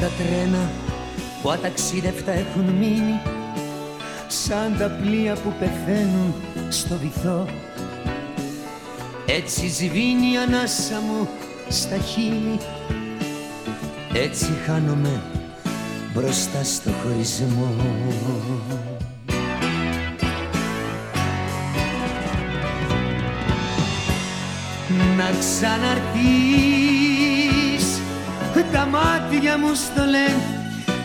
τα τρένα που αταξίδευτα έχουν μείνει σαν τα πλοία που πεθαίνουν στο βυθό. Έτσι σβήνει η ανάσα μου στα χείλη έτσι χάνομαι μπροστά στο χωρισμό. Να ξαναρθείς τα μάτια μου στο λένε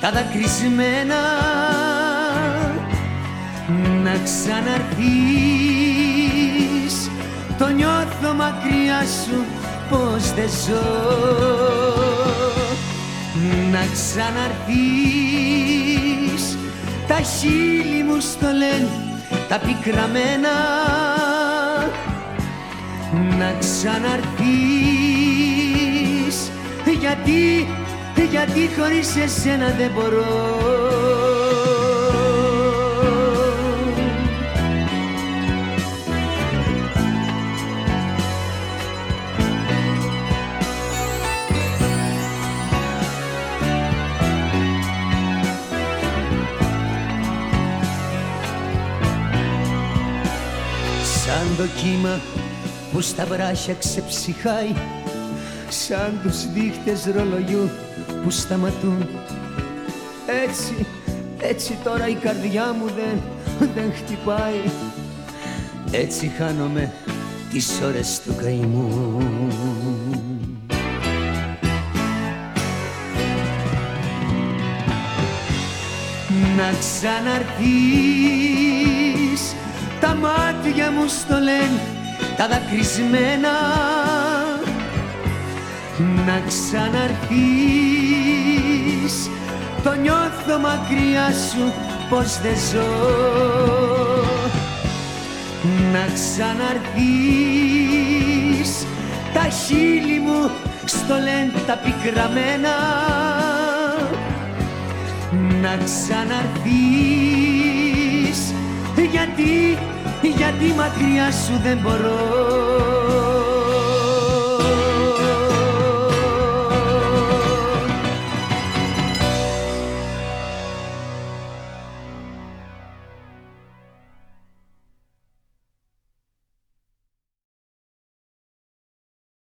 τα δακρυσμένα. Να ξαναρθείς το νιώθω μακριά σου πως δεν ζω. Να ξαναρθείς τα χείλη μου στο λένε τα πικραμένα. Να ξαναρθείς γιατί γιατί χωρίς εσένα δεν μπορώ. Σαν το κύμα που στα βράχια ξεψυχάει σαν τους δείχτες ρολογιού που σταματούν. Έτσι, έτσι τώρα η καρδιά μου δεν, δεν χτυπάει. Έτσι χάνομαι τις ώρες του καημού. Να ξαναρθείς τα μάτια μου στο λένε τα δακρυσμένα να ξαναρθείς το νιώθω μακριά σου πως δεν ζω. Να ξαναρθείς τα χείλη μου στο λένε τα πικραμένα. Να ξαναρθείς γιατί, γιατί μακριά σου δεν μπορώ